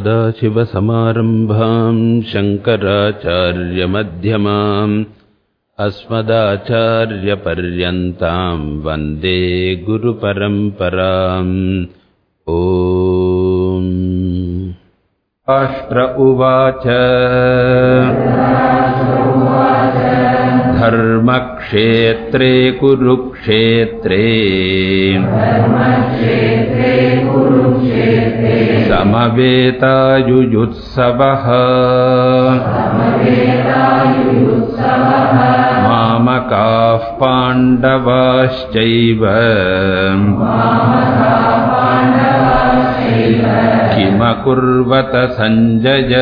सदाशिवसमारम्भाम् शङ्कराचार्यमध्यमाम् अस्मदाचार्यपर्यन्ताम् वन्दे गुरुपरम्पराम् ॐ अष्ट्र उवाच धर्मक्षेत्रे कुरुक्षेत्रे। समवेतायुयुत्सवः। मामकाः पाण्डवाश्चैव। किमकुर्वत सञ्जय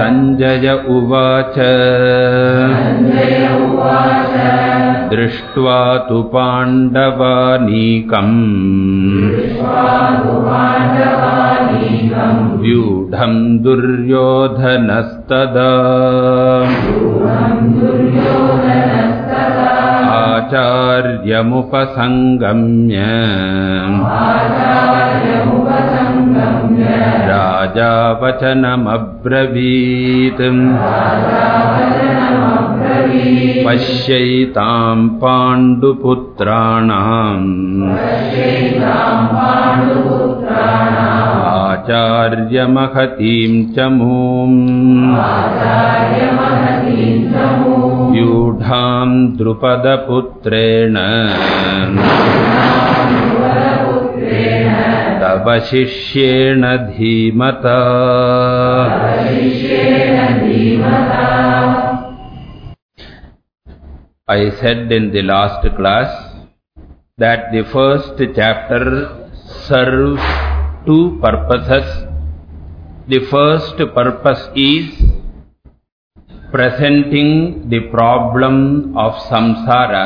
सञ्जय उवाच। दृष्ट्वा तु पाण्डवानीकम्। व्यूढम् दुर्योधनस्तदा। आचार्यमुपसङ्गम्य राजा वचनमब्रवीत् पश्यैताम् पाण्डुपुत्राणाम्। आचार्यमहतीम् च मूम्। व्यूढाम् द्रुपदपुत्रेण तव शिष्येण धीमता I said in the last class that the first chapter serves two purposes. The first purpose is presenting the problem of samsara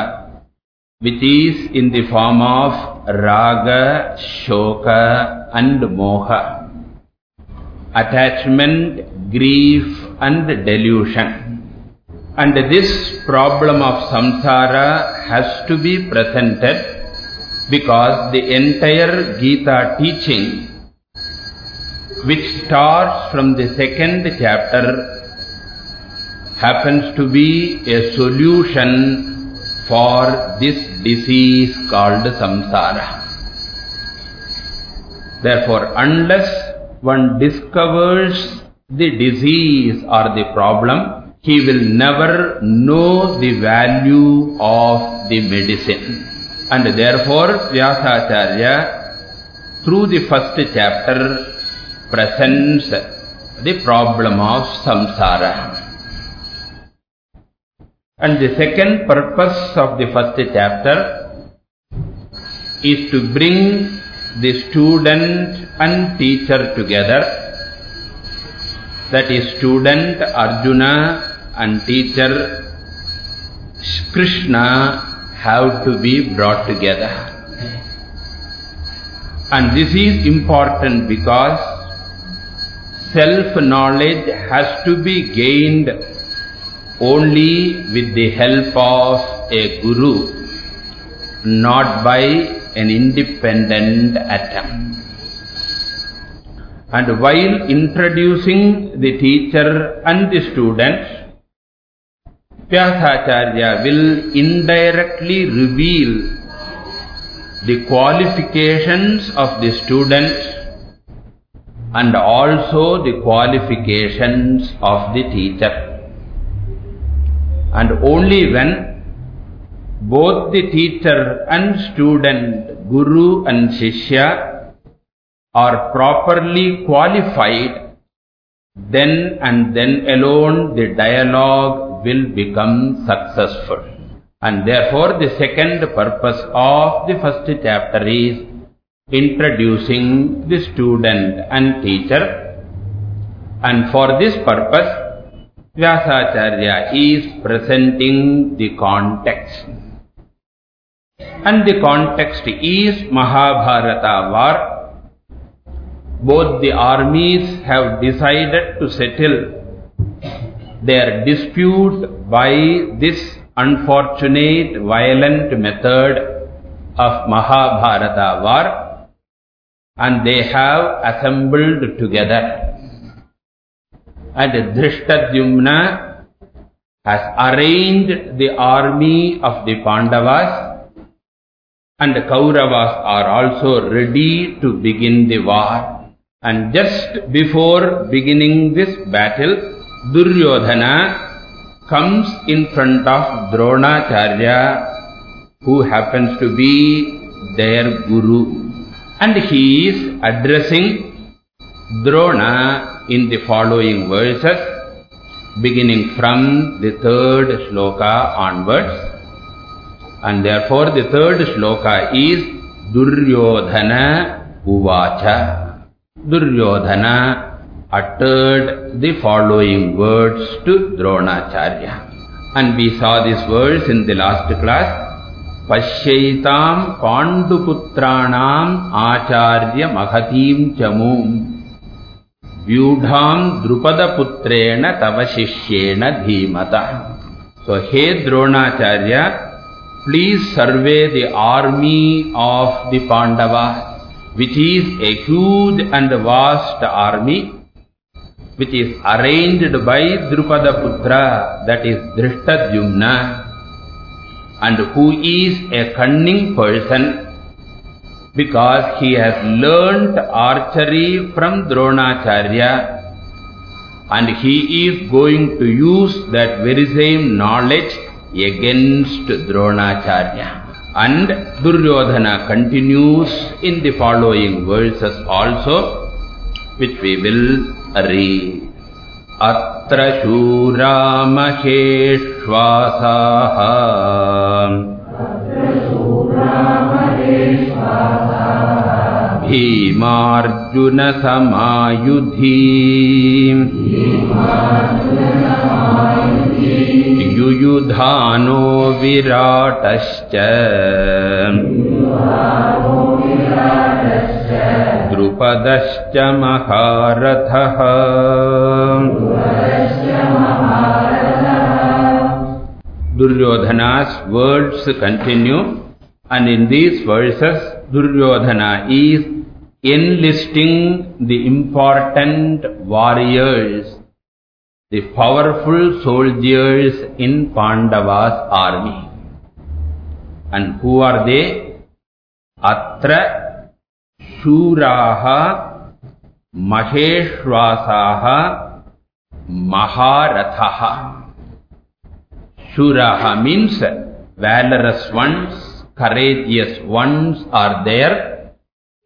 which is in the form of raga, shoka and moha. Attachment, grief and delusion. And this problem of samsara has to be presented because the entire Gita teaching which starts from the second chapter happens to be a solution for this disease called samsara. Therefore, unless one discovers the disease or the problem, he will never know the value of the medicine. And therefore, Vyasacharya, through the first chapter, presents the problem of samsara. And the second purpose of the first chapter is to bring the student and teacher together. That is student Arjuna and teacher Krishna have to be brought together. And this is important because self-knowledge has to be gained only with the help of a guru, not by an independent attempt. And while introducing the teacher and the students, Vyasacharya will indirectly reveal the qualifications of the students and also the qualifications of the teacher. And only when both the teacher and student, guru and shishya, are properly qualified, then and then alone the dialogue will become successful. And therefore, the second purpose of the first chapter is introducing the student and teacher. And for this purpose, Vyasacharya is presenting the context. And the context is Mahabharata war. Both the armies have decided to settle their dispute by this unfortunate violent method of Mahabharata war and they have assembled together. And Drishtadyumna has arranged the army of the Pandavas and the Kauravas are also ready to begin the war. And just before beginning this battle, Duryodhana comes in front of Dronacharya, who happens to be their guru. And he is addressing Drona in the following verses, beginning from the third shloka onwards. And therefore the third shloka is Duryodhana Uvacha. Duryodhana uttered the following words to Dronacharya. And we saw this verse in the last class. पश्यैताम् पाण्डुपुत्राणाम् आचार्यमहतीम् च मूम् व्यूढ़ा द्रुपदपुत्रेण तव शिष्येण धीमतः। So hey Dronacharya please survey the army of the Pandava which is a huge and vast army which is arranged by Drupadaputra that is Dhrishtadyumna and who is a cunning person because he has learnt archery from Dronacharya and he is going to use that very same knowledge against Dronacharya. And Duryodhana continues in the following verses also, which we will read. Atra Shura Maheshwasaha Atra Shura भीमार्जुनसमायुधी युयुधानो विराटश्च द्रुपदश्च महारथः Duryodhana's words continue and in these verses Duryodhana is enlisting the important warriors, the powerful soldiers in Pandava's army. And who are they? Atra Shuraha Maheshwasaha Maharathaha. Shuraha means valorous ones, courageous ones are there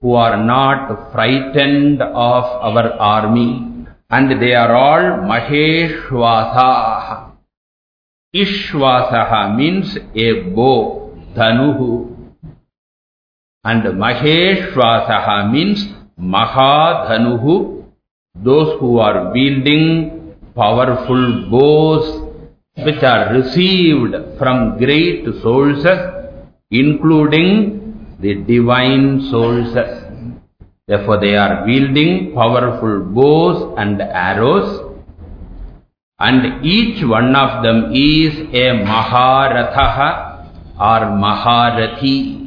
who are not frightened of our army. And they are all Maheshwasaha. Ishwasaha means a bow, Dhanuhu. And Maheshwasaha means Mahadhanuhu, those who are wielding powerful bows which are received from great sources, including the divine sources. Therefore, they are wielding powerful bows and arrows, and each one of them is a Maharatha or Maharathi.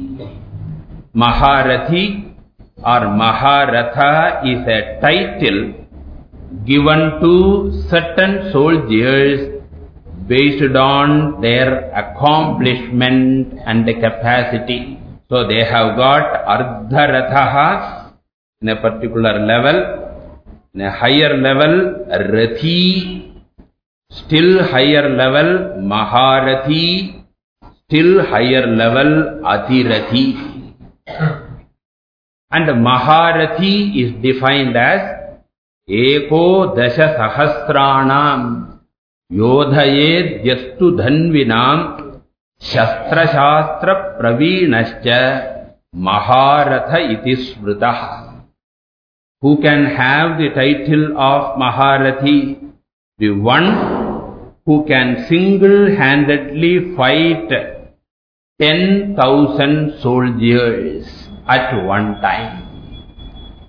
Maharathi or Maharatha is a title given to certain soldiers based on their accomplishment and capacity. So they have got Ardharathaha in a particular level, in a higher level Rathi, still higher level Maharathi, still higher level Adhirathi. And Maharathi is defined as Eko Dasha Sahasranam Dhanvinam Shastra Shastra Pravinascha Maharatha iti. Who can have the title of Maharathi? The one who can single-handedly fight 10,000 soldiers at one time.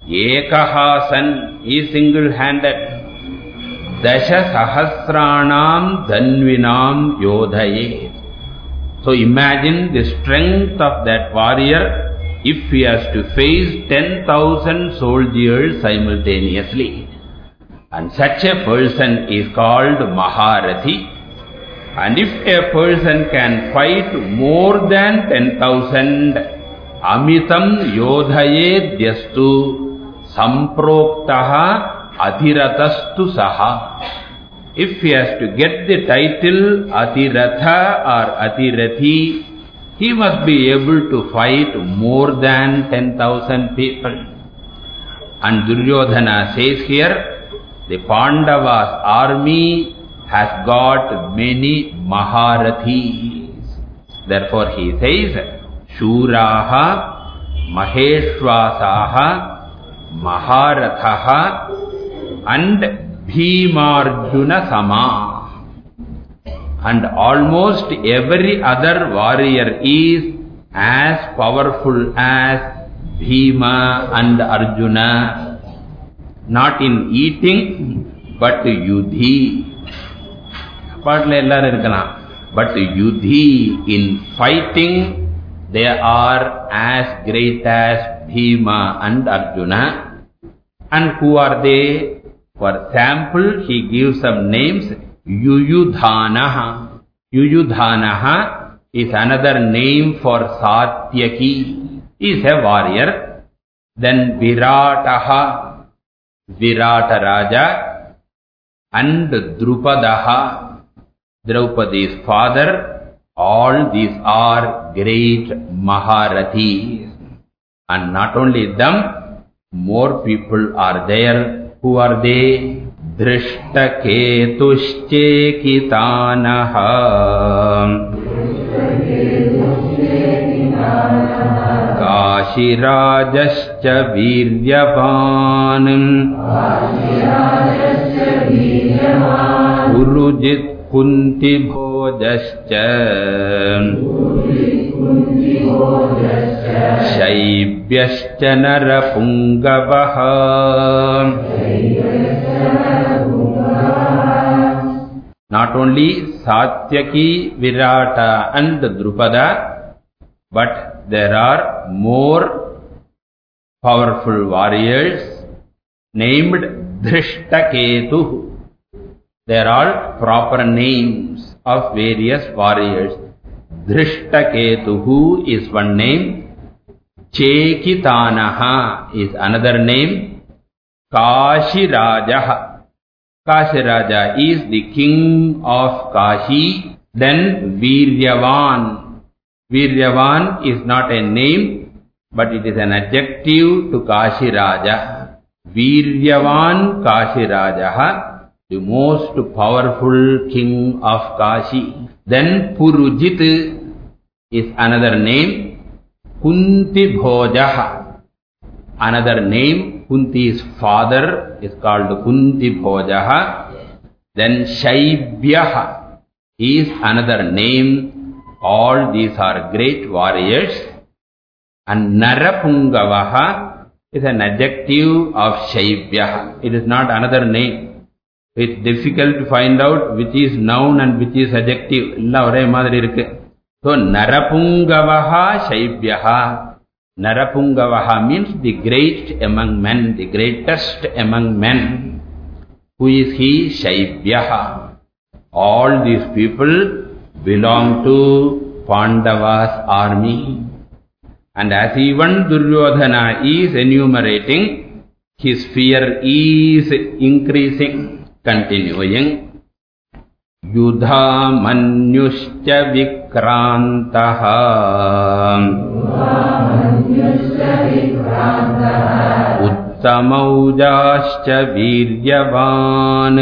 Ekahasan is single-handed. Dasha sahasranam dhanvinam yodhaye. So imagine the strength of that warrior if he has to face 10,000 soldiers simultaneously. And such a person is called Maharathi. And if a person can fight more than 10,000, Amitam Yodhaye Dyastu Samproktaha Adhiratastu Saha. If he has to get the title Atiratha or Atirathi, he must be able to fight more than 10,000 people. And Duryodhana says here, the Pandavas army has got many Maharathis. Therefore he says, Shuraha, Maheshwasaha, Maharathaha and Bhimarjuna Sama. And almost every other warrior is as powerful as Bhima and Arjuna. Not in eating, but Yudhi. பாட்டில் எல்லாரும் இருக்கலாம் But Yudhi in fighting, they are as great as Bhima and Arjuna. And who are they? For sample, he gives some names. Yuyudhanaha. Yuyudhanaha is another name for Satyaki. Is a warrior. Then Virataha, Virata Raja, and Drupadaha, Draupadi's father. All these are great Maharathis. And not only them, more people are there. They धृष्टकेतुश्चेकितानः काशिराजश्च वीर्यवान्। उरुजित् viryavan. Urujit kunti bhojascha. शैब्यश्च नरपुङ्गवः Not only Satyaki, Virata and Drupada, but there are more powerful warriors named Drishtaketu. They are all proper names of various warriors. Drishtaketuhu is one name. Chekitanaha is another name. Kashirajaha. Kashiraja is the king of Kashi. Then Viryavan. Viryavan is not a name, but it is an adjective to Kashiraja. Viryavan Kashirajaha, the most powerful king of Kashi. Then Purujit is another name. Kunti Bhojaha. Another name, Kunti's father is called Kunti Bhojaha. Then Shaibhyaha is another name. All these are great warriors. And Narapungavaha is an adjective of Shaibhyaha. It is not another name It's difficult to find out which is noun and which is adjective. எல்லாம் ஒரே மாதிரி இருக்கு. So, Narapungavaha Shaibhyaha. Narapungavaha means the great among men, the greatest among men. Who is he? Shaibhyaha. All these people belong to Pandava's army. And as even Duryodhana is enumerating, his fear is increasing. कण्टिन्यूयन् युधामन्युश्च विक्रान्तः उत्तमौजाश्च वीर्यवान्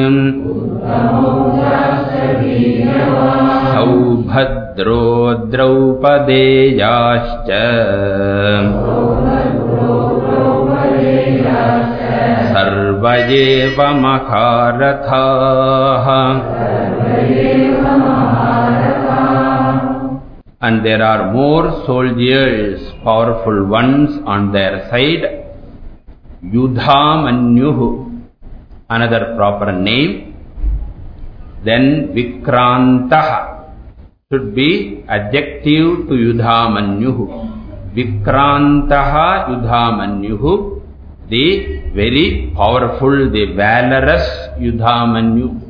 सौभद्रो द्रौपदेयाश्च सर्व एव महारथाः And there are more soldiers, powerful ones on their side. Yudhamanyuhu, another proper name. Then Vikrantaha should be adjective to Yudhamanyuhu. Vikrantaha Yudhamanyuhu, the very powerful, the valorous Yudhamanyu.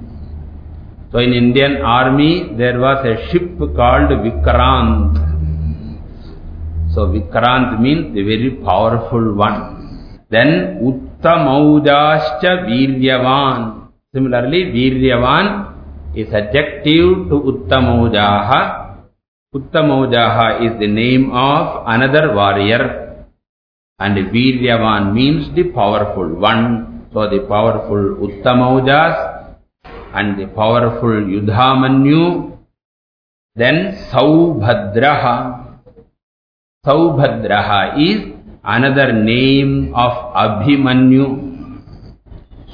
So in Indian army, there was a ship called Vikrant. So Vikrant means the very powerful one. Then Uttamaujascha Viryavan. Similarly, Viryavan is adjective to Uttamaujaha. Uttamaujaha is the name of another warrior. And Viryavan means the powerful one. So the powerful Uttamaujas and the powerful Yudhamanyu. Then Saubhadraha. Saubhadraha is another name of Abhimanyu.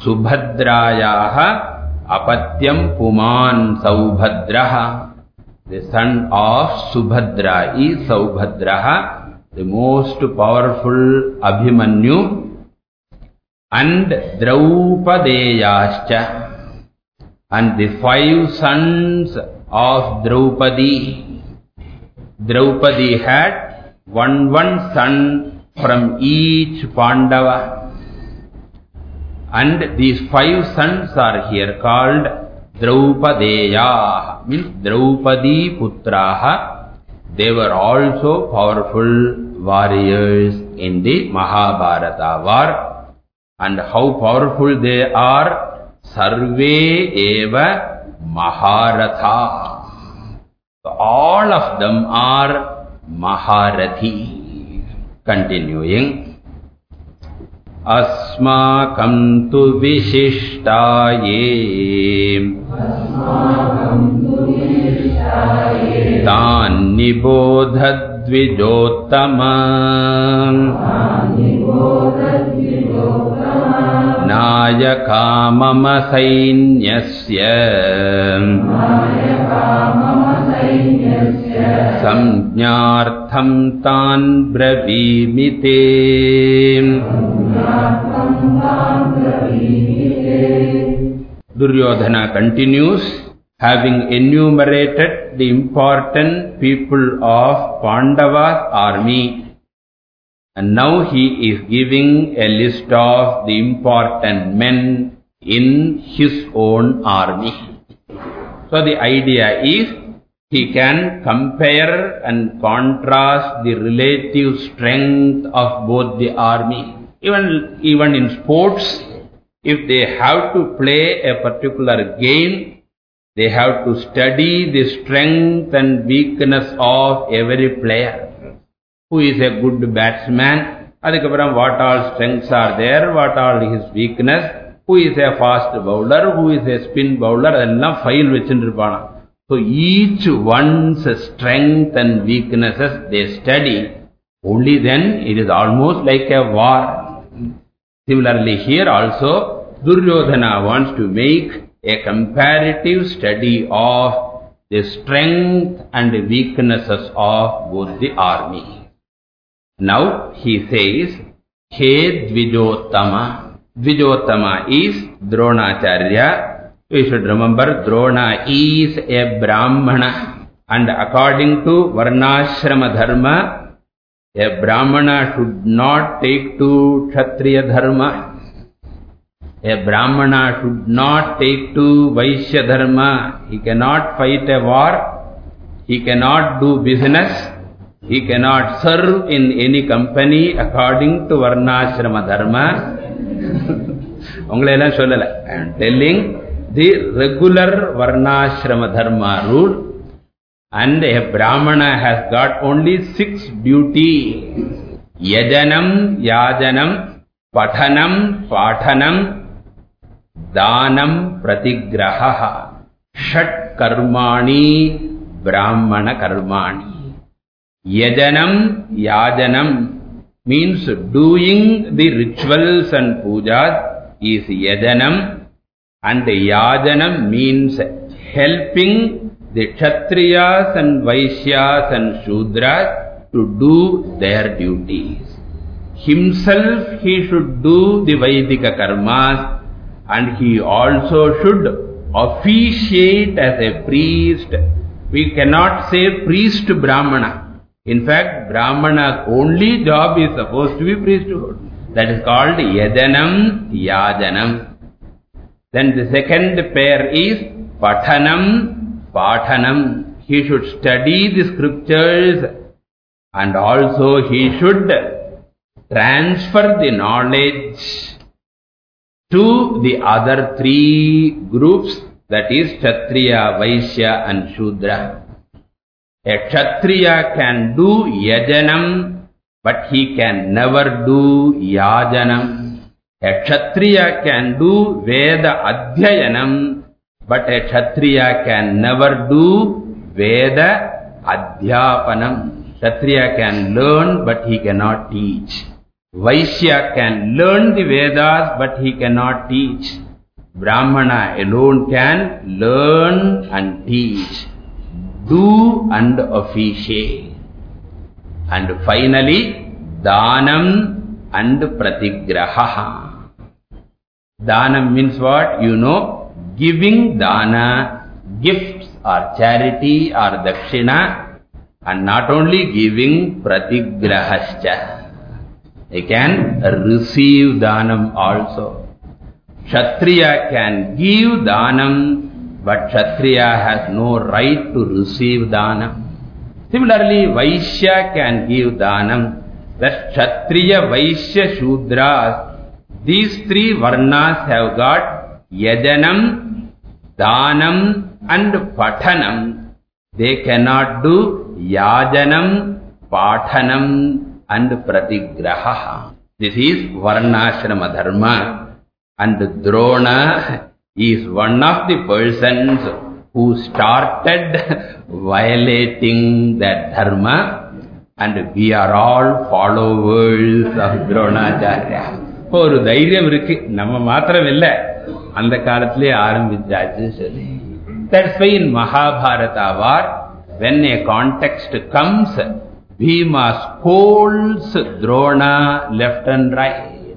Subhadrayaha apatyam puman Saubhadraha. The son of Subhadra is Saubhadraha, the most powerful Abhimanyu, and Draupadeyascha, and the five sons of Draupadi. Draupadi had one one son from each Pandava. And these five sons are here called Draupadeya means Draupadi Putraha. They were also powerful warriors in the Mahabharata war. And how powerful they are, Sarve Eva Maharatha. So all of them are Maharathi. Continuing. अस्माकं तु विशिष्टाये तान्निबोधद्विजोत्तम नायका मम सैन्यस्य संज्ञार्थं तान् ब्रवीमिते Duryodhana continues, having enumerated the important people of Pandava's army, and now he is giving a list of the important men in his own army. So the idea is, he can compare and contrast the relative strength of both the army. Even, even in sports, if they have to play a particular game, they have to study the strength and weakness of every player. Who is a good batsman? அதுக்கப்புறம் what all strengths are there, what all his weakness, who is a fast bowler, who is a spin bowler, அதெல்லாம் file வச்சுருப்பானா. So each one's strength and weaknesses they study. Only then it is almost like a war. Similarly, here also, Duryodhana wants to make a comparative study of the strength and weaknesses of both the army. Now, he says, He Dvijottama. Dvijottama is Dronacharya. We should remember Drona is a Brahmana. And according to Varnashrama Dharma, a Brahmana should not take to Kshatriya Dharma. A Brahmana should not take to Vaishya Dharma. He cannot fight a war. He cannot do business. He cannot serve in any company according to Varnashrama Dharma. உங்களை எல்லாம் சொல்லல I am telling the regular Varnashrama Dharma rule and a Brahmana has got only six duties. Yajanam, Yajanam, Pathanam, Pathanam, Danam, Pratigraha. Shat Karmani, Brahmana Karmani. Yajanam, Yajanam means doing the rituals and pujas is Yajanam and Yajanam means helping the Kshatriyas and Vaishyas and Shudras to do their duties. Himself he should do the Vaidika karmas and he also should officiate as a priest. We cannot say priest Brahmana. In fact, Brahmana's only job is supposed to be priesthood. That is called Yajanam Yajanam. Then the second pair is Pathanam Pathanam. He should study the scriptures and also he should transfer the knowledge to the other three groups that is Kshatriya, Vaishya and Shudra. A Kshatriya can do Yajanam but he can never do Yajanam. A Kshatriya can do Veda Adhyayanam but a Kshatriya can never do Veda Adhyapanam. Kshatriya can learn but he cannot teach. Vaishya can learn the Vedas but he cannot teach. Brahmana alone can learn and teach, do and officiate. And finally, Dhanam and Pratigraha. Dhanam means what? You know, giving dana, gifts or charity or dakshina, and not only giving pratigrahascha. They can receive dhanam also. Kshatriya can give dhanam, but Kshatriya has no right to receive dhanam. Similarly, Vaishya can give dhanam. The Kshatriya, Vaishya, Shudras, these three varnas have got Yajanam, Dhanam and Pathanam. They cannot do Yajanam, Pathanam and Pratigraha. This is Varnashrama Dharma. And Drona is one of the persons who started violating that dharma and we are all followers of Dronacharya. ஒரு தைரியம் இருக்கு நம்ம மாத்திரம் இல்லை அந்த காலத்திலே ஆரம்பிச்சாச்சு சரி That's why in Mahabharata war, when a context comes, Bhima scolds Drona left and right.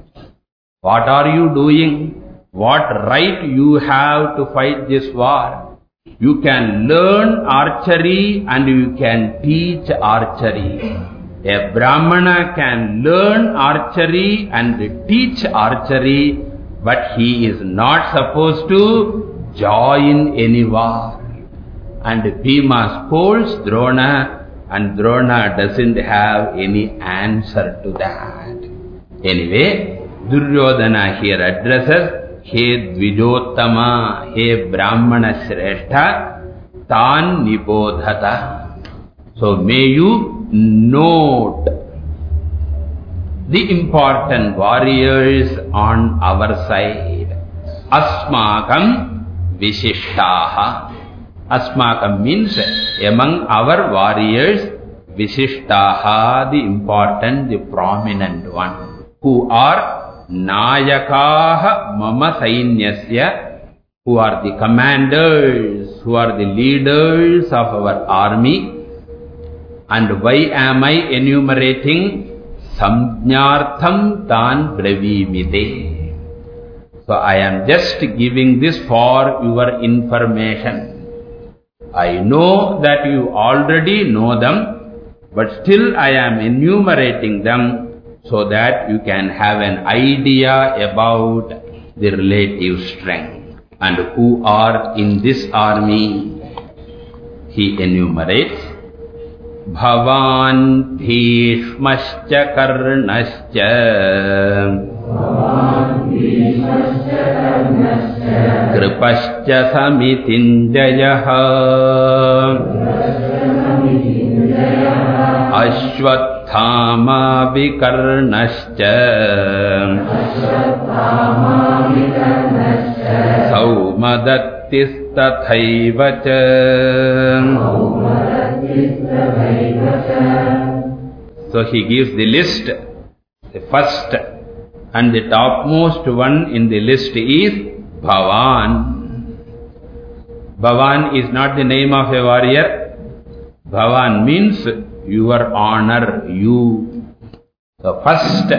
What are you doing? What right you have to fight this war? You can learn archery and you can teach archery. A Brahmana can learn archery and teach archery, but he is not supposed to join any war. And Bhima scolds Drona and Drona doesn't have any answer to that. Anyway, Duryodhana here addresses, He Dvijottama, He Brahmana Shrestha, Tan Nibodhata. So may you note the important warriors on our side. Asmakam Vishishtaha. Asmakam means among our warriors, Vishishtaha, the important, the prominent one, who are Nayakaha Mama Sainyasya, who are the commanders, who are the leaders of our army. And why am I enumerating? Samjnartham tan bravimite. So I am just giving this for your information. I know that you already know them, but still I am enumerating them so that you can have an idea about the relative strength. And who are in this army. He enumerates. Bhavan Bhishmascha कृपश्च समितिञ्जयः। अश्वत्थामाभिकर्णश्च सौमदत्तिस्तथैव च। So he gives the list, the first and the topmost one in the list is Bhavan. Bhavan is not the name of a warrior. Bhavan means your honor, you. So first,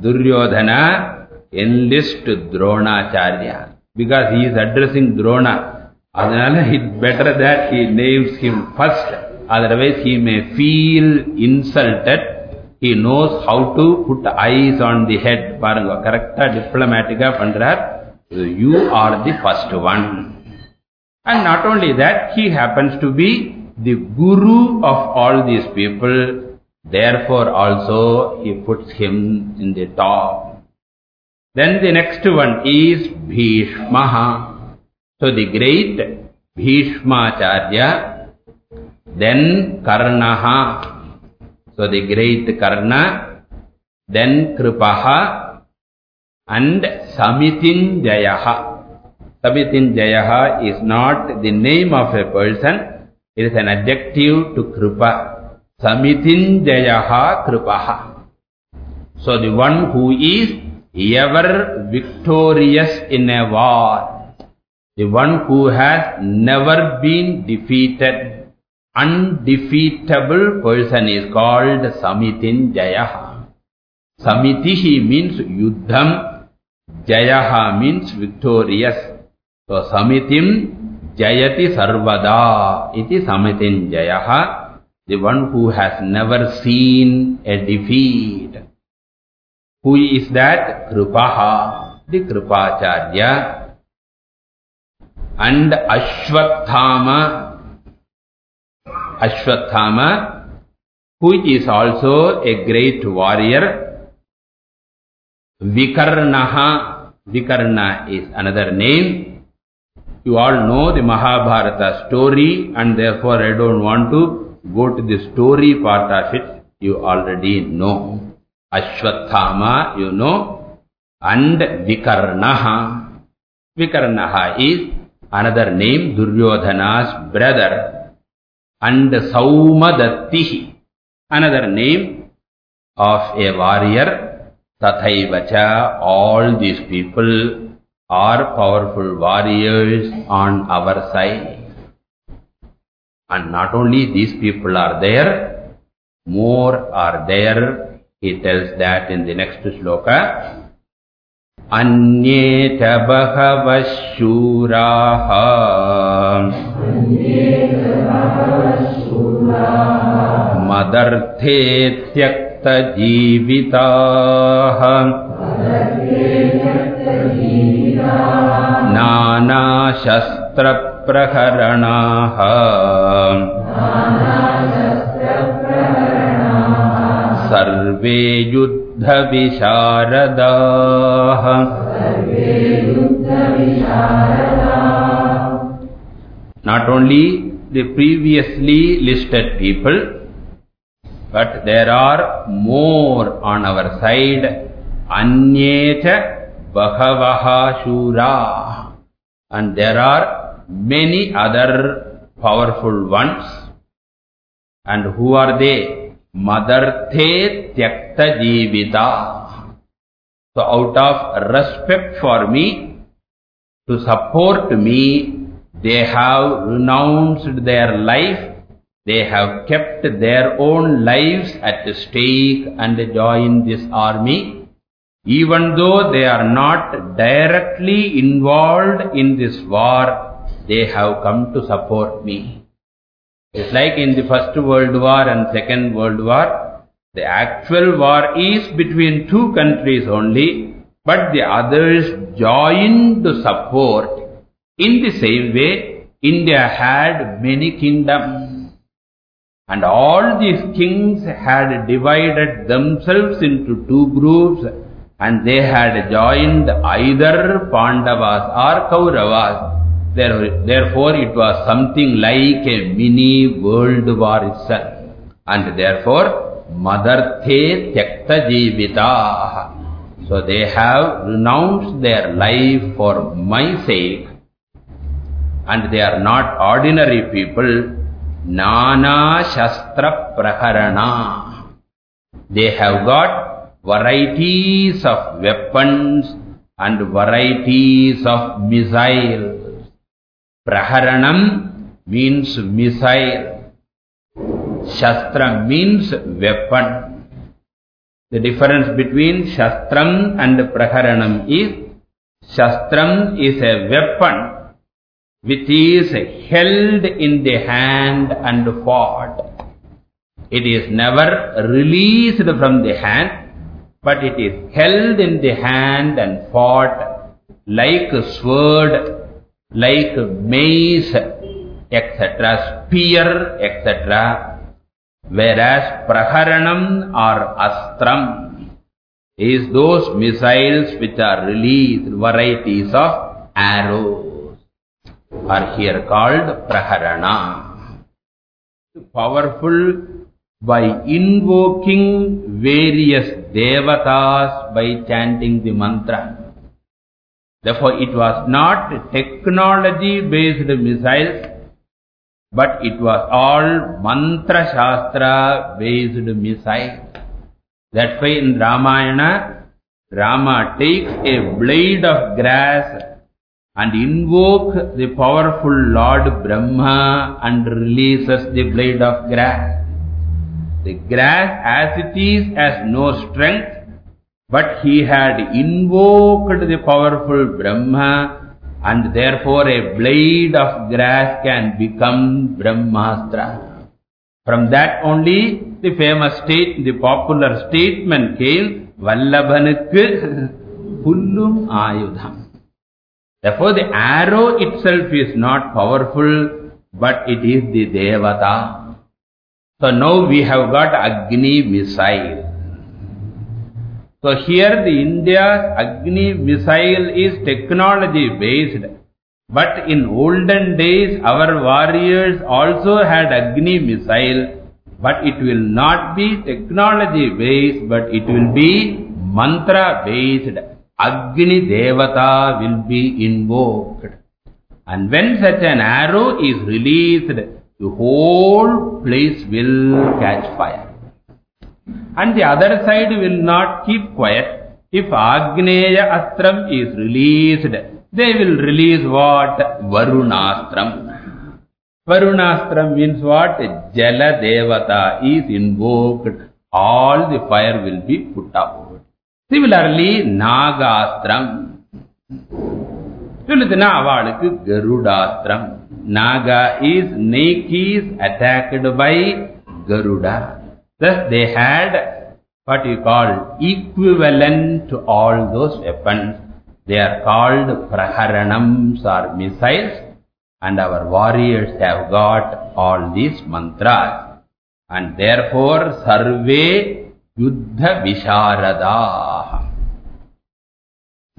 Duryodhana enlist Dronacharya. Because he is addressing Drona. Adhanala it's better that he names him first. otherwise he may feel insulted he knows how to put eyes on the head. Paranga, diplomatica diplomaticaga pandrar. You are the first one. And not only that, he happens to be the guru of all these people. Therefore also he puts him in the top. Then the next one is Bhishma. So the great Bhishma Bhishmacharya, then Karna so the great Karna, then Kripaha, and Samitinjayaha. Samitinjayaha is not the name of a person, it is an adjective to Kripa. Samitinjayaha Kripaha. So the one who is ever victorious in a war, the one who has never been defeated, undefeatable person is called Samitinjayaha. Samitihi means Yuddham, Jayaha means victorious. So Samitim Jayati Sarvada iti Samitin Jayaha, the one who has never seen a defeat. Who is that? Kripaha, the Kripacharya. And Ashwathama, Ashwathama, who is also a great warrior. Vikarnaha, Vikarna is another name. You all know the Mahabharata story and therefore I don't want to go to the story part of it. You already know. Ashwathama, you know, and Vikarnaha. Vikarnaha is another name, Duryodhana's brother. And Saumadatti, another name of a warrior. Tathaivacha, all these people are powerful warriors on our side. And not only these people are there, more are there. He tells that in the next sloka. Cha bhagavas मदर्थे त्यक्तजीविताः नानाशस्त्रप्रहरणाः। सर्वे युद्धविशारदाः Not only the previously listed people, but there are more on our side. Anyecha Bhagavaha Shura. And there are many other powerful ones. And who are they? Madarte Tyakta Jivita. So out of respect for me, to support me, they have renounced their life, they have kept their own lives at stake and joined this army. Even though they are not directly involved in this war, they have come to support me. It's like in the First World War and Second World War, the actual war is between two countries only, but the others joined to support. In the same way, India had many kingdoms. And all these kings had divided themselves into two groups and they had joined either Pandavas or Kauravas. There, Therefore, it was something like a mini world war itself. And therefore, Madarte Tyakta Jivitaha. So they have renounced their life for my sake. And they are not ordinary people. Nana Shastra Praharana. They have got varieties of weapons and varieties of missiles. Praharanam means missile. Shastra means weapon. The difference between Shastram and Praharanam is, Shastram is a weapon which is held in the hand and fought. It is never released from the hand, but it is held in the hand and fought like a sword, like a mace, etc., spear, etc. Whereas praharanam or astram is those missiles which are released, varieties of arrows are here called praharana. Powerful by invoking various devatas by chanting the mantra. Therefore, it was not technology-based missiles, but it was all mantra shastra based missiles. That's why in Ramayana, Rama takes a blade of grass and invoke the powerful Lord Brahma and releases the blade of grass. The grass as it is has no strength, but he had invoked the powerful Brahma and therefore a blade of grass can become Brahmastra. From that only the famous state, the popular statement came, Vallabhanukku pullum ayudham. Therefore the arrow itself is not powerful, but it is the Devata. So now we have got Agni missile. So here the India's Agni missile is technology based. But in olden days our warriors also had Agni missile. But it will not be technology based, but it will be mantra based. Agni Devata will be invoked. And when such an arrow is released, the whole place will catch fire. And the other side will not keep quiet. If Agneya Astram is released, they will release what? Varunastram. Varunastram means what? Jala Devata is invoked. All the fire will be put out. Similarly, Nagastram. Tulithina avalukku Garudastram. Naga is snake is attacked by Garuda. Thus they had what you call equivalent to all those weapons. They are called praharanams or missiles and our warriors have got all these mantras. And therefore, sarve And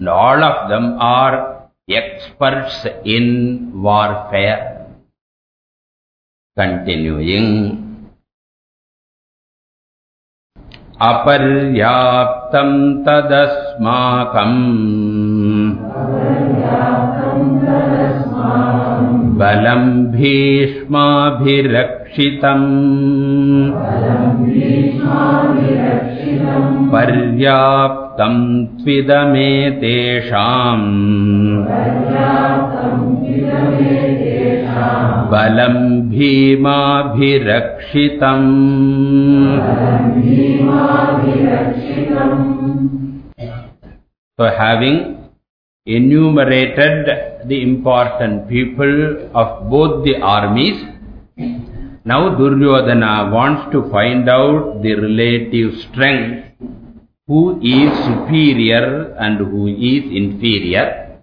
all of them are experts in warfare. Continuing. अपर्याप्तं तदस्माकम् ीष्माभिरक्षितम् पर्याप्तम् त्विदमे तेषाम् बलम् भीमाभिरक्षितम्। So having enumerated the important people of both the armies, now Duryodhana wants to find out the relative strength, who is superior and who is inferior.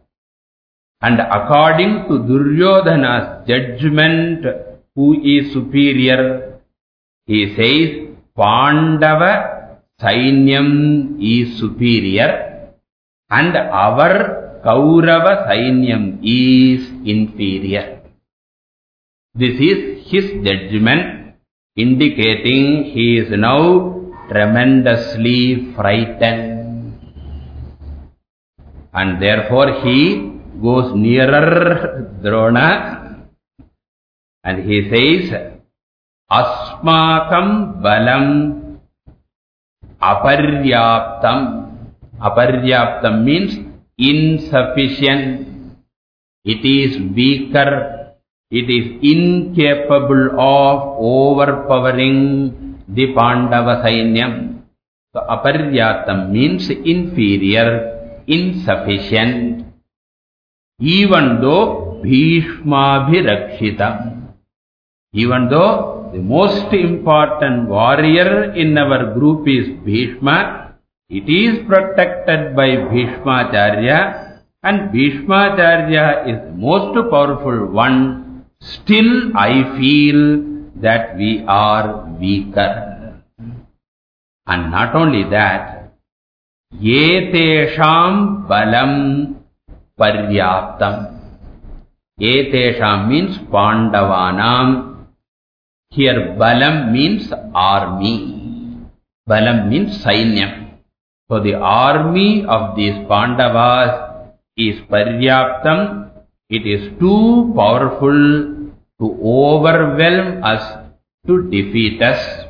And according to Duryodhana's judgment, who is superior, he says, Pandava Sainyam is superior and our Kaurava Sainyam is inferior. This is his judgment indicating he is now tremendously frightened. And therefore he goes nearer Drona and he says, Asmakam balam aparyaptam. Aparyaptam means insufficient. It is weaker. It is incapable of overpowering the Pandava Sainyam. So aparyaptam means inferior, insufficient. Even though Bhishma Bhishmabhirakshitam. Even though the most important warrior in our group is Bhishma, it is protected by Bhishmacharya and Bhishmacharya is most powerful one. Still I feel that we are weaker. And not only that, Yetesham balam paryaptam. Yetesham means Pandavanam. Here balam means army. Balam means sainyam. So the army of these Pandavas is paryaptam. It is too powerful to overwhelm us, to defeat us.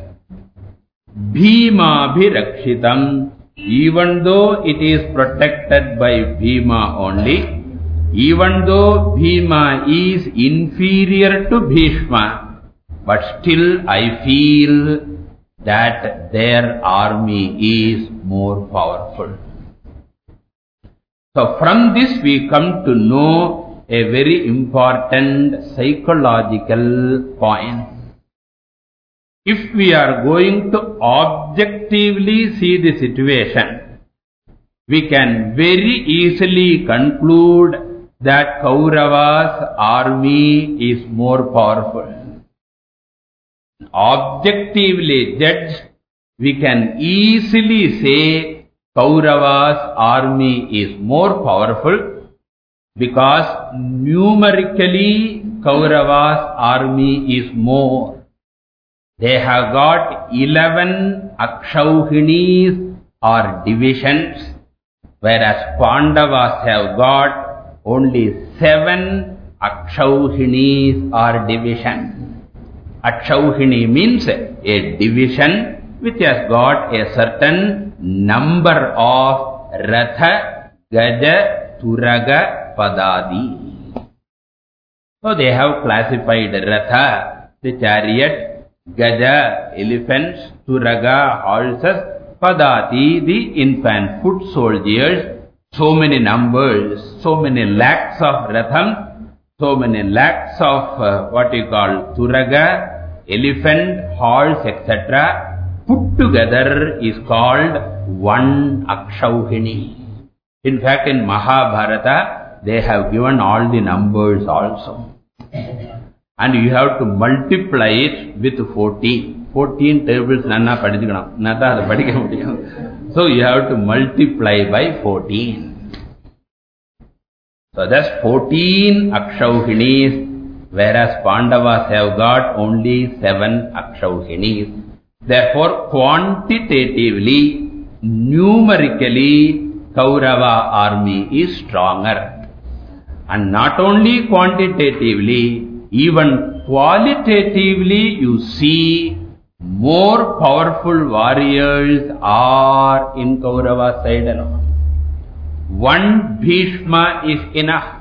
Bhima bhirakshitam. Even though it is protected by Bhima only, even though Bhima is inferior to Bhishma, but still I feel that their army is more powerful. So from this we come to know a very important psychological point. If we are going to objectively see the situation, we can very easily conclude that Kaurava's army is more powerful. Objectively judged, we can easily say Kaurava's army is more powerful because numerically Kaurava's army is more. They have got 11 Akshauhinis or divisions, whereas Pandavas have got only 7 Akshauhinis or divisions. Akshauhini means a division which has got a certain number of Ratha, Gaja, Turaga, Padadi. So they have classified Ratha, the chariot, Gaja, elephants, Turaga, horses, Padati, the infant foot soldiers, so many numbers, so many lakhs of Ratham, so many lakhs of uh, what you call Turaga, elephant, horse, etc. put together is called one Akshauhini. In fact, in Mahabharata, they have given all the numbers also. And you have to multiply it with 14. 14 tables nanna. So you have to multiply by 14. So that's 14 Akshauhinis whereas Pandavas have got only seven Akshauhinis. Therefore, quantitatively, numerically, Kaurava army is stronger. And not only quantitatively, even qualitatively, you see more powerful warriors are in Kaurava side alone. One Bhishma is enough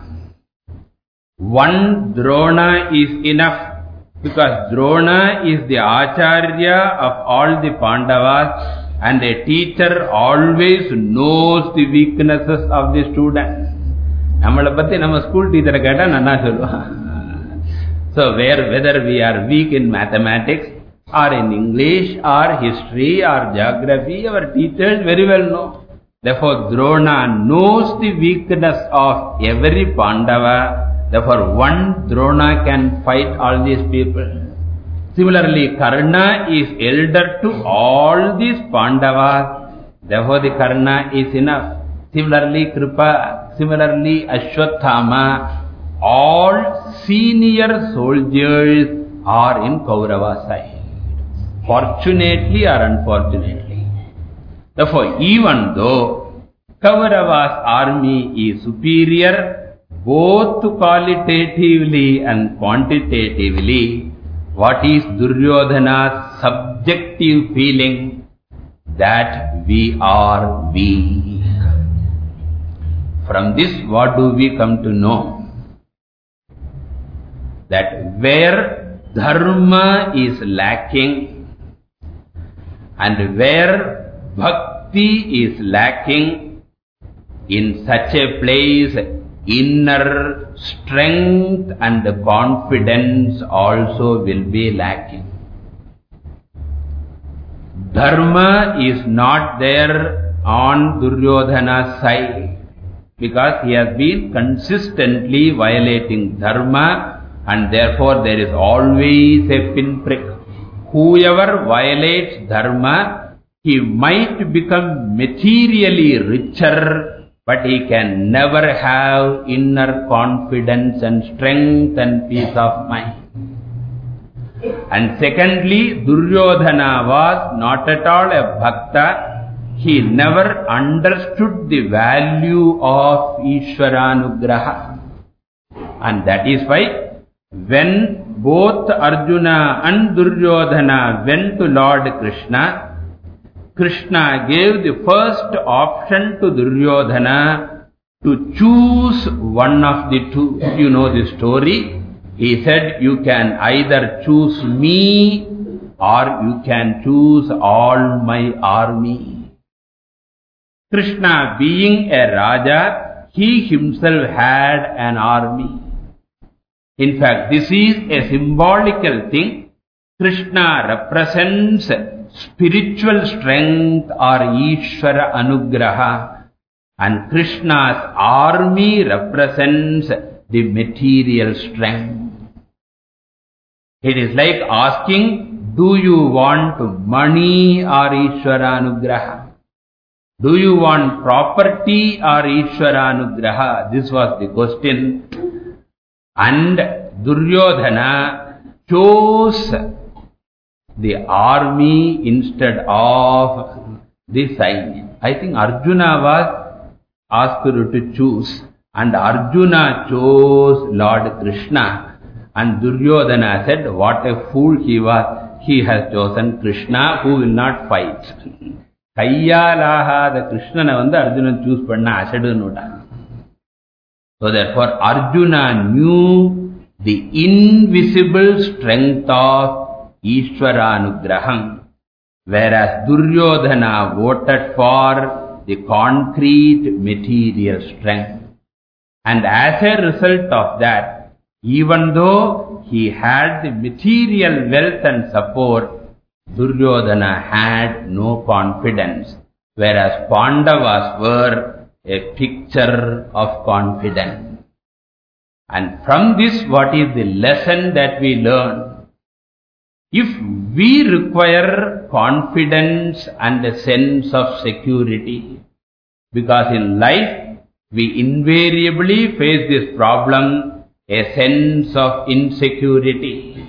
One Drona is enough because Drona is the Acharya of all the Pandavas and a teacher always knows the weaknesses of the student. நம்மளை பத்தி நம்ம school டீச்சரை கேட்டா நன்னா சொல்லுவான் so where whether we are weak in mathematics or in English or history or geography our teachers very well know therefore Drona knows the weakness of every Pandava Therefore, one Drona can fight all these people. Similarly, Karna is elder to all these Pandavas. Therefore, the Karna is enough. Similarly, Kripa, similarly, Ashwathama, all senior soldiers are in Kaurava side. Fortunately or unfortunately. Therefore, even though Kaurava's army is superior, both qualitatively and quantitatively, what is Duryodhana's subjective feeling that we are weak. From this, what do we come to know? That where dharma is lacking and where bhakti is lacking, in such a place inner strength and confidence also will be lacking. Dharma is not there on Duryodhana's side because he has been consistently violating Dharma and therefore there is always a pinprick. Whoever violates Dharma, he might become materially richer but he can never have inner confidence and strength and peace of mind. And secondly, Duryodhana was not at all a bhakta. He never understood the value of Ishwaranugraha. And that is why when both Arjuna and Duryodhana went to Lord Krishna, Krishna gave the first option to Duryodhana to choose one of the two. You know the story. He said, you can either choose me or you can choose all my army. Krishna being a Raja, he himself had an army. In fact, this is a symbolical thing. Krishna represents spiritual strength or Ishvara Anugraha. And Krishna's army represents the material strength. It is like asking, do you want money or Ishvara Anugraha? Do you want property or Ishvara Anugraha? This was the question. And Duryodhana chose the army instead of the Sainya. I think Arjuna was asked to choose and Arjuna chose Lord Krishna and Duryodhana said what a fool he was. He has chosen Krishna who will not fight. Kayyalaha the Krishna vandu Arjuna choose panna asadunuta. So therefore Arjuna knew the invisible strength of Ishvaranugraham. Whereas Duryodhana voted for the concrete material strength. And as a result of that, even though he had the material wealth and support, Duryodhana had no confidence, whereas Pandavas were a picture of confidence. And from this, what is the lesson that we learn? If we require confidence and a sense of security, because in life we invariably face this problem, a sense of insecurity.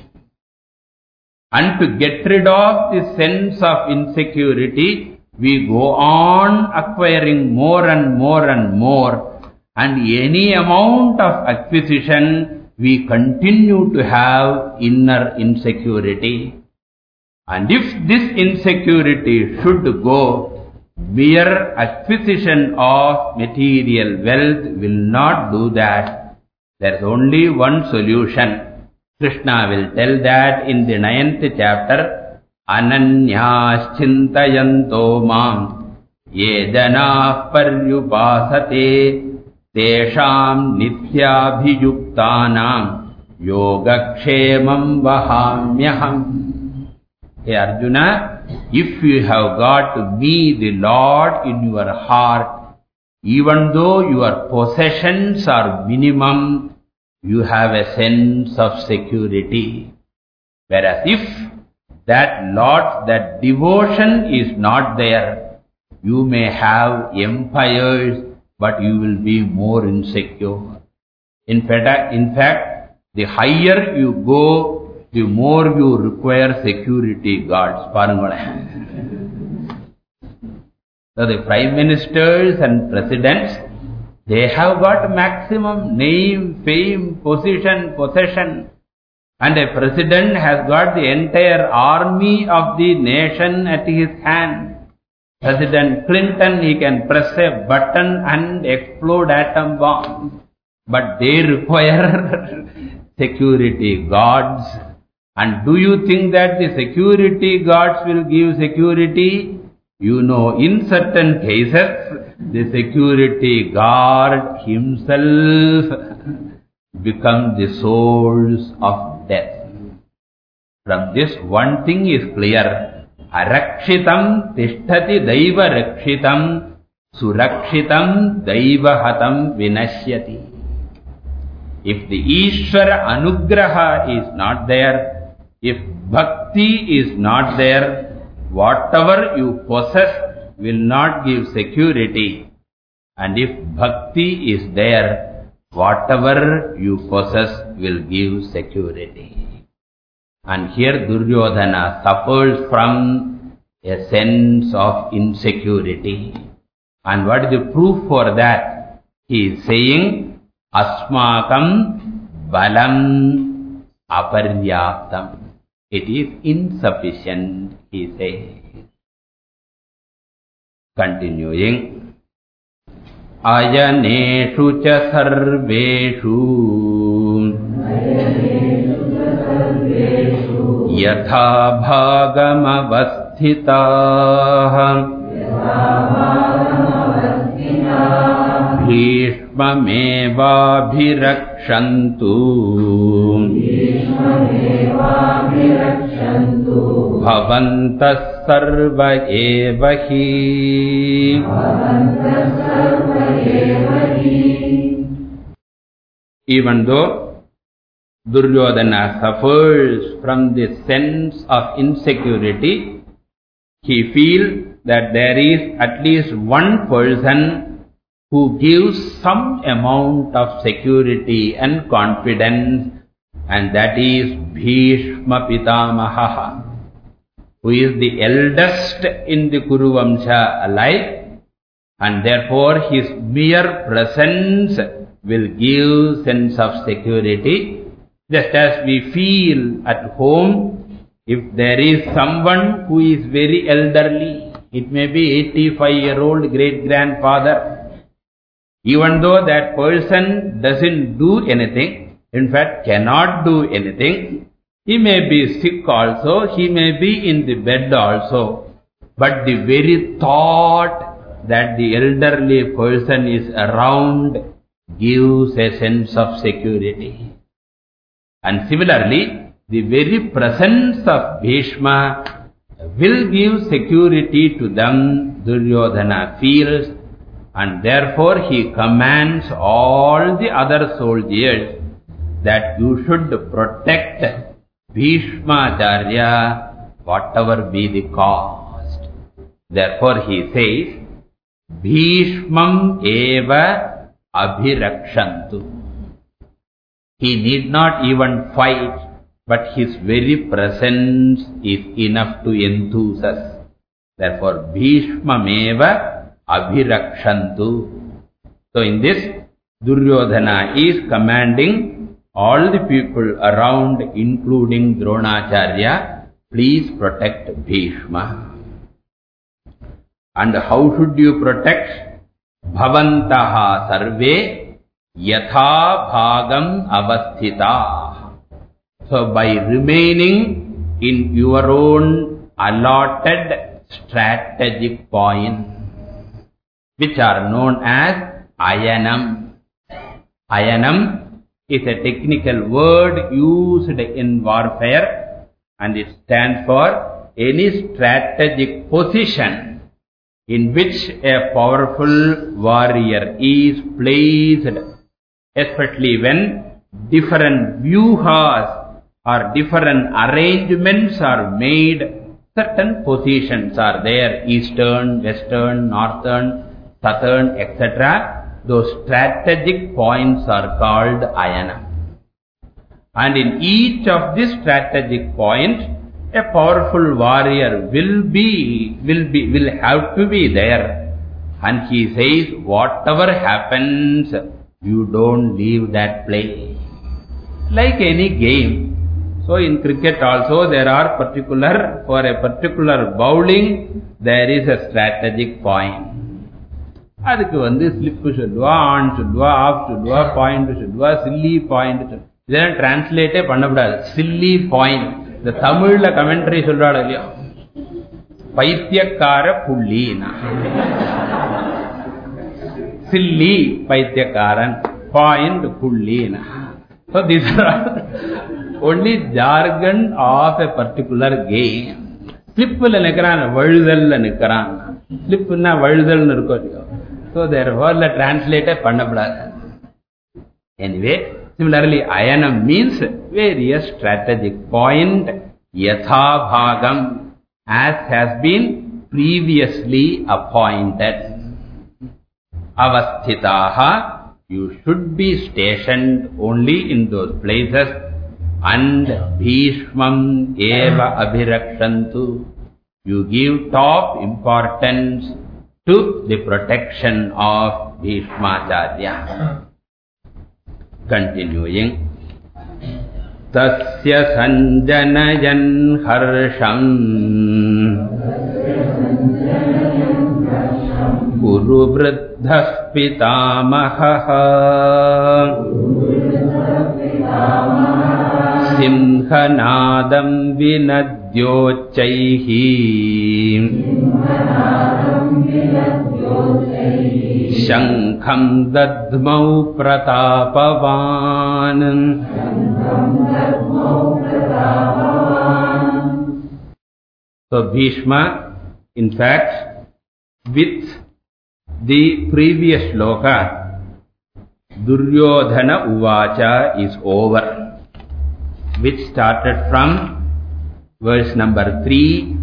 And to get rid of this sense of insecurity, we go on acquiring more and more and more. And any amount of acquisition we continue to have inner insecurity. And if this insecurity should go, mere acquisition of material wealth will not do that. There is only one solution. Krishna will tell that in the ninth chapter, Ananyas-chintayanto mam ye janah paryupasate తేషాం నిత్యాభియుక్తానాం యోగక్షేమం వహామ్యహం హే Arjuna if you have got me, the Lord, in your heart, even though your possessions are minimum, you have a sense of security. Whereas if that Lord, that devotion is not there, you may have empires, but you will be more insecure. In fact, in fact, the higher you go, the more you require security guards. so the prime ministers and presidents, they have got maximum name, fame, position, possession. And a president has got the entire army of the nation at his hand. President Clinton, he can press a button and explode atom bomb. But they require security guards. And do you think that the security guards will give security? You know, in certain cases, the security guard himself becomes the source of death. From this one thing is clear. अरक्षितं तिष्ठति दैवरक्षितं सुरक्षितं दैवहतं विनश्यति। If the Ishwara anugraha is not there if bhakti is not there whatever you possess will not give security and if bhakti is there whatever you possess will give security And here Duryodhana suffers from a sense of insecurity. And what is the proof for that? He is saying, Asmakam balam aparyaptam. It is insufficient, he says. Continuing. Ayaneshu cha sarveshu यथा भागमवस्थिताः। भीष्ममेवाभिरक्षन्तु। भवन्तः सर्व एव हि। though Duryodhana suffers from the sense of insecurity, he feels that there is at least one person who gives some amount of security and confidence and that is Bhishma Pitamaha, who is the eldest in the Kuru Vamsha alive and therefore his mere presence will give sense of security. Just as we feel at home, if there is someone who is very elderly, it may be 85-year-old great-grandfather, even though that person doesn't do anything, in fact cannot do anything, he may be sick also, he may be in the bed also, but the very thought that the elderly person is around gives a sense of security. And similarly, the very presence of Bhishma will give security to them, Duryodhana feels, and therefore he commands all the other soldiers that you should protect Bhishma Acharya, whatever be the cost. Therefore he says, Bhishmam eva abhirakshantu. He need not even fight, but his very presence is enough to enthuse us. Therefore, Bhishmameva abhirakshantu. So in this, Duryodhana is commanding all the people around, including Dronacharya, please protect Bhishma. And how should you protect? Bhavantaha sarve yatha bhagam avasthita. So by remaining in your own allotted strategic point, which are known as ayanam. Ayanam is a technical word used in warfare and it stands for any strategic position in which a powerful warrior is placed especially when different vyuhas or different arrangements are made, certain positions are there, eastern, western, northern, southern, etc. Those strategic points are called ayana. And in each of these strategic points, a powerful warrior will be, will be, will have to be there. And he says, whatever happens, you don't leave that play. Like any game. So in cricket also there are particular, for a particular bowling, there is a strategic point. அதுக்கு வந்து slip சொல்லுவா on சொல்லுவா of சொல்லுவா point சொல்லுவா silly point சொல்லுவா இதெல்லாம் டிரான்ஸ்லேட்டே பண்ணக்கூடாது silly point இந்த தமிழ்ல கமெண்ட்ரி சொல்றாள் இல்லையா பைத்தியக்கார புள்ளினா சில்லி பைத்தியக்காரன். பாயிண்ட் புள்ளி So these are only jargon of a particular ஸ்லிப்பில் நிற்கிறான் வழுதல்ல நிற்கிறான் ஸ்லிப்புன்னா வழுதல்னு இருக்கும் இல்லையோ. ஸோ தேர் வேர்ல்டில் டிரான்ஸ்லேட்டே பண்ணப்படாது anyway similarly ayanam means various strategic point yathabhagam as has been previously appointed Avasthitaha, you should be stationed only in those places and bhishmam eva abhirakshantu. You give top importance to the protection of Bhishmacharya. Continuing. Tasya sanjanayan harsham गुरुवृद्धः पितामहः। सिंहनादं विनद्योच्चैः। शङ्खं दध्मौ प्रतापवान्। स Bhishma in fact with the previous sloka, Duryodhana Uvacha is over, which started from verse number 3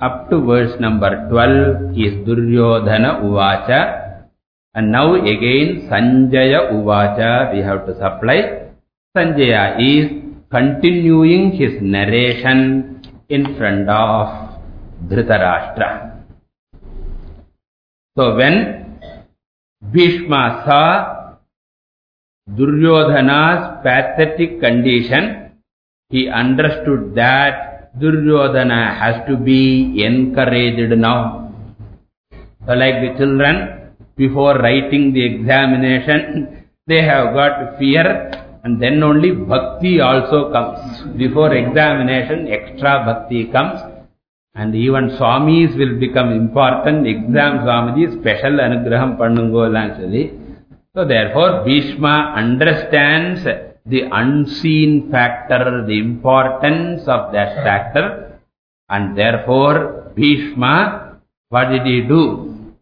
up to verse number 12 is Duryodhana Uvacha. And now again Sanjaya Uvacha we have to supply. Sanjaya is continuing his narration in front of Dhritarashtra. So when Bhishma saw Duryodhana's pathetic condition, he understood that Duryodhana has to be encouraged now. So like the children, before writing the examination, they have got fear and then only bhakti also comes. Before examination, extra bhakti comes. And even Swamis will become important. Exam Swamiji, special anugraham pannungo So therefore, Bhishma understands the unseen factor, the importance of that factor. And therefore, Bhishma, what did he do?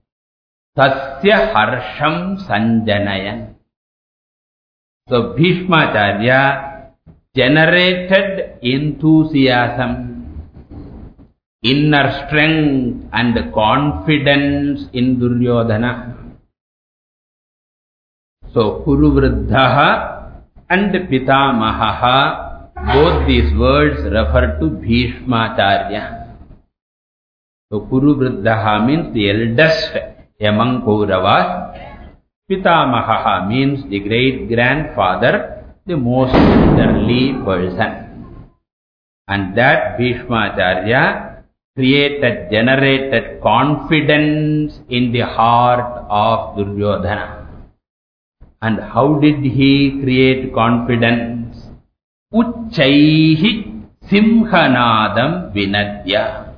Tasya harsham sanjanayan. So, Bhishma Bhishmacharya generated enthusiasm, inner strength and confidence in Duryodhana. So, Kuruvruddhaha and Pitamahaha, both these words refer to Bhishmacharya. So, Kuruvruddhaha means the eldest among Kauravas. Pitamahaha means the great-grandfather, the most elderly person. And that Bhishmacharya created, generated confidence in the heart of Duryodhana. And how did he create confidence? Uchchaihi simhanadam vinadya.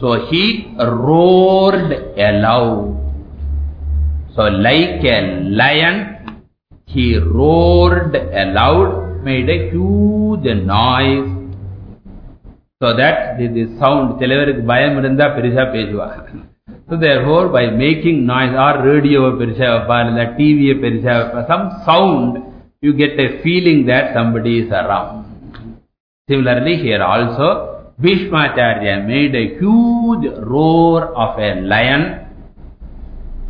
So he roared aloud. So like a lion, he roared aloud, made a huge noise. So that the, the sound, televeric bayam irinda perisha. So therefore by making noise or radio perisha vappa, TV perisha some sound you get a feeling that somebody is around. Similarly here also Bhishmacharya made a huge roar of a lion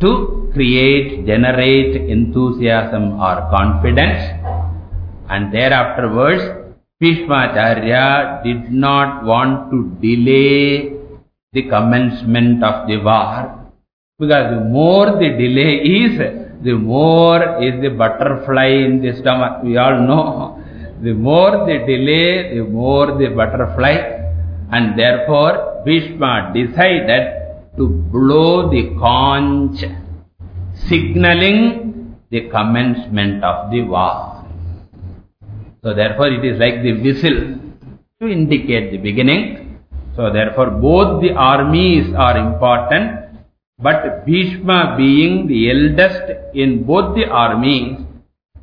to create, generate enthusiasm or confidence and thereafterwards Bhishmacharya did not want to delay the commencement of the war. Because the more the delay is, the more is the butterfly in the stomach. We all know. The more the delay, the more the butterfly. And therefore, Bhishma decided to blow the conch, signaling the commencement of the war. So therefore, it is like the whistle to indicate the beginning. So therefore both the armies are important But Bhishma being the eldest in both the armies,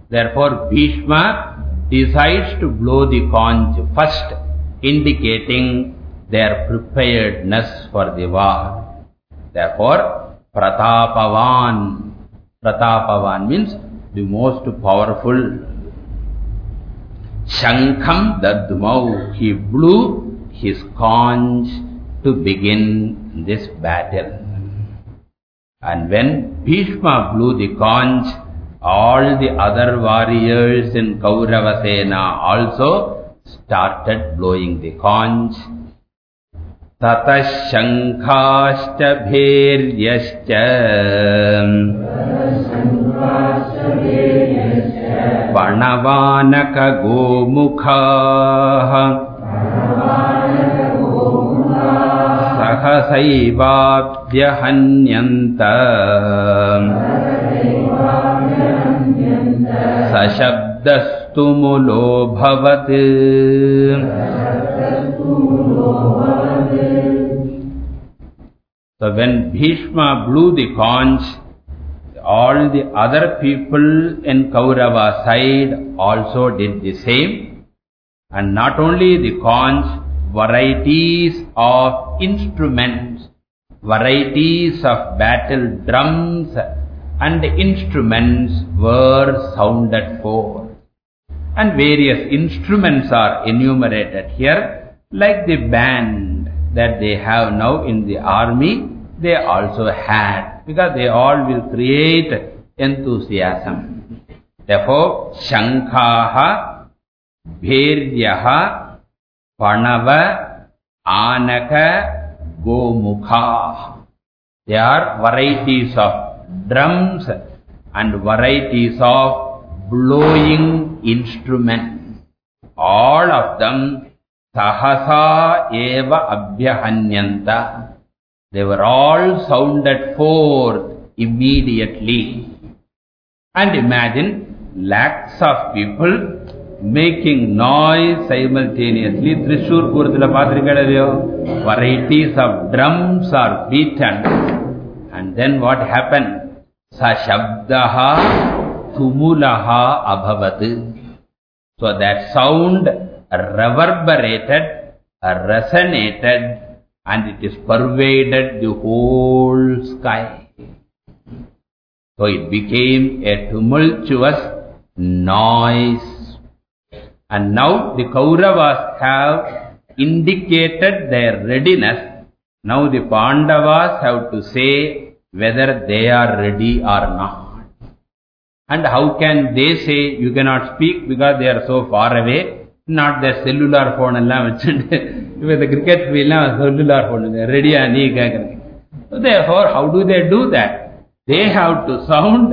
therefore Bhishma decides to blow the conch first, indicating their preparedness for the war. Therefore, Pratapavan, Pratapavan means the most powerful. Shankham Dadmau, he blew his conch to begin this battle. And when Bhishma blew the conch, all the other warriors in Kauravasena also started blowing the conch. Tata Shankhashcha Bheryascha Gomukha सहसैवाभ्यहन्यन्त। सशब्दस्तु मुलोऽभवत् So when Bhishma blew the conch, all the other people in Kaurava side also did the same. And not only the conch, varieties of instruments, varieties of battle drums and instruments were sounded forth. And various instruments are enumerated here, like the band that they have now in the army, they also had, because they all will create enthusiasm. Therefore, Shankhaha, Bhairyaha, Panava, Anaka, Gomukha. They are varieties of drums and varieties of blowing instruments. All of them Sahasa eva abhyahanyanta. They were all sounded forth immediately. And imagine lakhs of people making noise simultaneously. Trishur Kurthila Patrikadaviyo, varieties of drums are beaten. And then what happened? Sashabdaha tumulaha abhavat. So that sound reverberated, resonated, and it is pervaded the whole sky. So it became a tumultuous noise. And now the Kauravas have indicated their readiness. Now the Pandavas have to say whether they are ready or not. And how can they say you cannot speak because they are so far away? Not their cellular phone எல்லாம் வச்சுட்டு இப்போ இந்த cricket ஃபீல்லாம் cellular phone ரெடியா நீ கேட்குறீங்க So therefore, how do they do that? They have to sound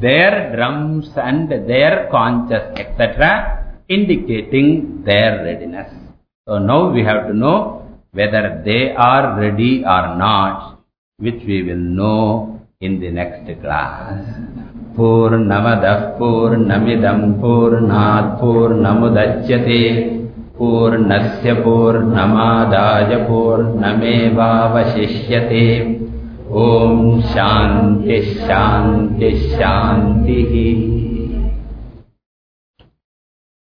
their drums and their conches, etc., indicating their readiness. So now we have to know whether they are ready or not, which we will know in the next class. पूर्णमदः पूर्णमिदम् पूर्णात् पूर्णमुदच्यते। पूर्णस्य पूर्णमादाय पूर्णमेवावशिष्यते। ॐ शान्तिः शान्तिः शान्तिः